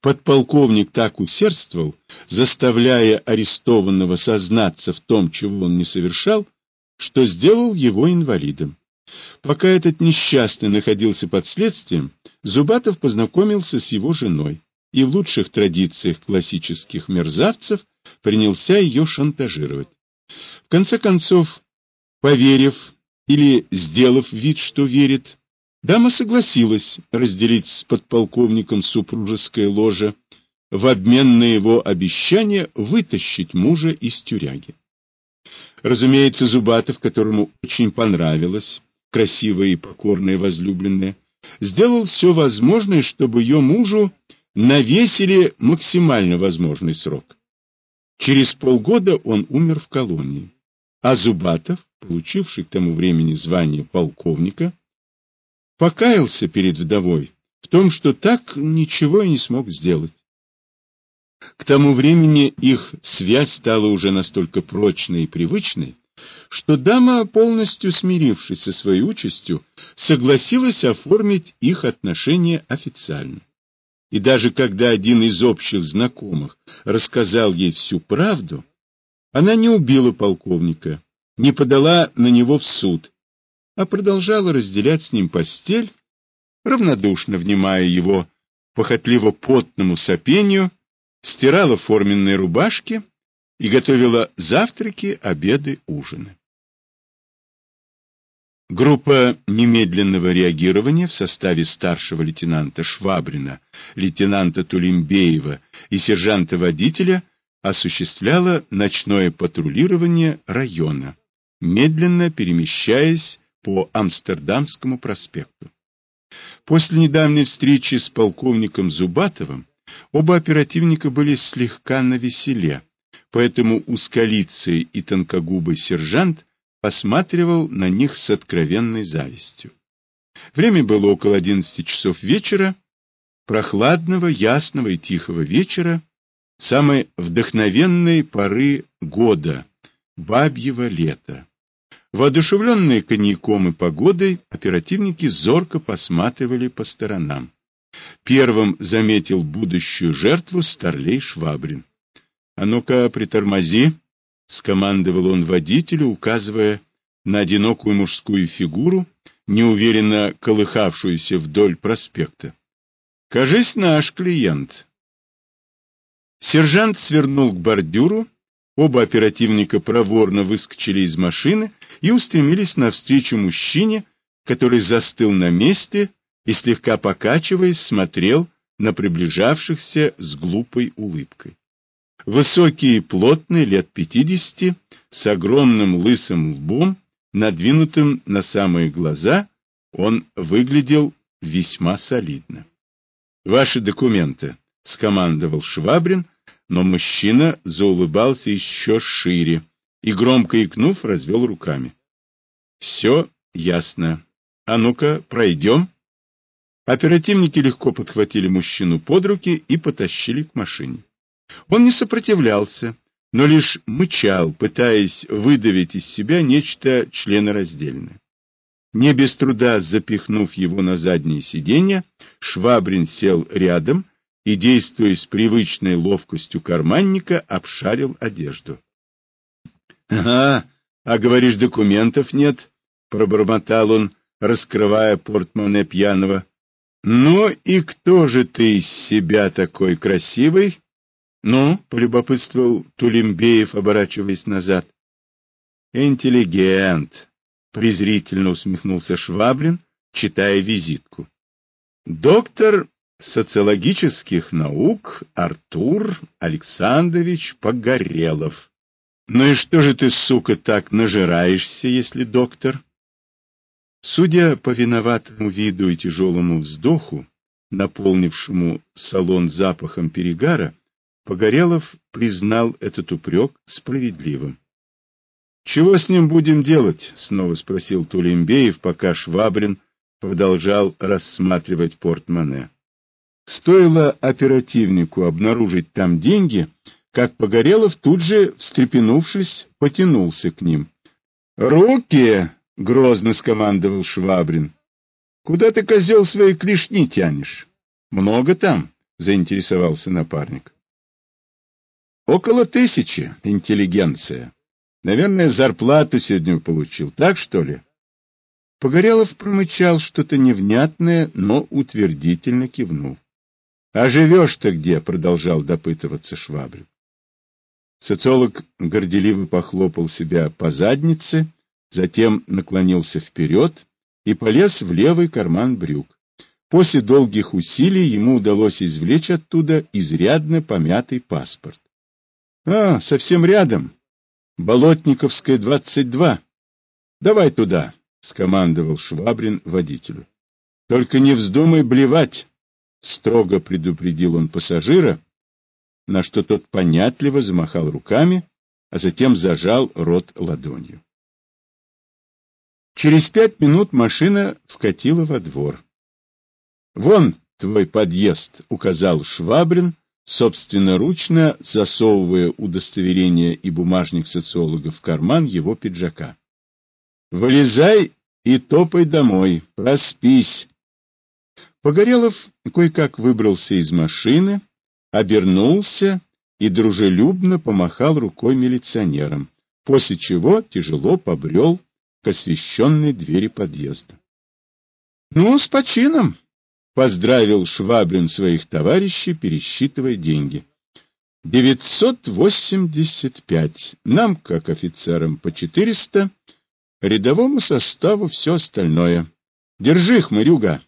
Подполковник так усердствовал, заставляя арестованного сознаться в том, чего он не совершал, что сделал его инвалидом. Пока этот несчастный находился под следствием, Зубатов познакомился с его женой и в лучших традициях классических мерзавцев принялся ее шантажировать. В конце концов, поверив или сделав вид, что верит, дама согласилась разделить с подполковником супружеское ложе в обмен на его обещание вытащить мужа из тюряги. Разумеется, Зубатов, которому очень понравилось красивая и покорная возлюбленная, сделал все возможное, чтобы ее мужу навесили максимально возможный срок. Через полгода он умер в колонии, а Зубатов, получивший к тому времени звание полковника, покаялся перед вдовой в том, что так ничего и не смог сделать. К тому времени их связь стала уже настолько прочной и привычной, что дама, полностью смирившись со своей участью, согласилась оформить их отношения официально. И даже когда один из общих знакомых рассказал ей всю правду, она не убила полковника, не подала на него в суд, а продолжала разделять с ним постель, равнодушно внимая его похотливо потному сопению, стирала форменные рубашки и готовила завтраки, обеды, ужины. Группа немедленного реагирования в составе старшего лейтенанта Швабрина, лейтенанта Тулимбеева и сержанта-водителя осуществляла ночное патрулирование района, медленно перемещаясь по Амстердамскому проспекту. После недавней встречи с полковником Зубатовым оба оперативника были слегка навеселе, поэтому узколицый и тонкогубый сержант посматривал на них с откровенной завистью. Время было около одиннадцати часов вечера, прохладного, ясного и тихого вечера, самой вдохновенной поры года, бабьего лета. Воодушевленные коньяком и погодой, оперативники зорко посматривали по сторонам. Первым заметил будущую жертву старлей Швабрин. — А ну-ка, притормози, — скомандовал он водителю, указывая на одинокую мужскую фигуру, неуверенно колыхавшуюся вдоль проспекта. — Кажись, наш клиент. Сержант свернул к бордюру, оба оперативника проворно выскочили из машины и устремились навстречу мужчине, который застыл на месте и, слегка покачиваясь, смотрел на приближавшихся с глупой улыбкой. Высокий и плотный, лет пятидесяти, с огромным лысым лбом, надвинутым на самые глаза, он выглядел весьма солидно. — Ваши документы, — скомандовал Швабрин, но мужчина заулыбался еще шире и, громко икнув, развел руками. — Все ясно. А ну-ка, пройдем. Оперативники легко подхватили мужчину под руки и потащили к машине. Он не сопротивлялся, но лишь мычал, пытаясь выдавить из себя нечто членораздельное. Не без труда запихнув его на заднее сиденье, Швабрин сел рядом и, действуя с привычной ловкостью карманника, обшарил одежду. — Ага, а говоришь, документов нет, — пробормотал он, раскрывая портмоне пьяного. — Ну и кто же ты из себя такой красивый? — Ну, — полюбопытствовал Тулембеев, оборачиваясь назад. — Интеллигент, — презрительно усмехнулся Шваблин, читая визитку. — Доктор социологических наук Артур Александрович Погорелов. — Ну и что же ты, сука, так нажираешься, если доктор? Судя по виноватому виду и тяжелому вздоху, наполнившему салон запахом перегара, Погорелов признал этот упрек справедливым. — Чего с ним будем делать? — снова спросил Тулембеев, пока Швабрин продолжал рассматривать портмоне. Стоило оперативнику обнаружить там деньги, как Погорелов тут же, встрепенувшись, потянулся к ним. — Руки! — грозно скомандовал Швабрин. — Куда ты, козел, свои клешни тянешь? Много там? заинтересовался напарник. Около тысячи, интеллигенция. Наверное, зарплату сегодня получил, так что ли? Погорелов промычал что-то невнятное, но утвердительно кивнул. — А живешь-то где? — продолжал допытываться Швабрин. Социолог горделиво похлопал себя по заднице, затем наклонился вперед и полез в левый карман брюк. После долгих усилий ему удалось извлечь оттуда изрядно помятый паспорт. — А, совсем рядом. Болотниковская, 22. Давай туда, — скомандовал Швабрин водителю. — Только не вздумай блевать, — строго предупредил он пассажира, на что тот понятливо замахал руками, а затем зажал рот ладонью. Через пять минут машина вкатила во двор. — Вон твой подъезд, — указал Швабрин, собственноручно засовывая удостоверение и бумажник социолога в карман его пиджака. — Вылезай и топай домой, проспись. Погорелов кое-как выбрался из машины, обернулся и дружелюбно помахал рукой милиционерам, после чего тяжело побрел к освещенной двери подъезда. — Ну, с почином! — поздравил Швабрин своих товарищей, пересчитывая деньги. — Девятьсот восемьдесят пять. Нам, как офицерам, по четыреста, рядовому составу все остальное. Держи, хмырюга!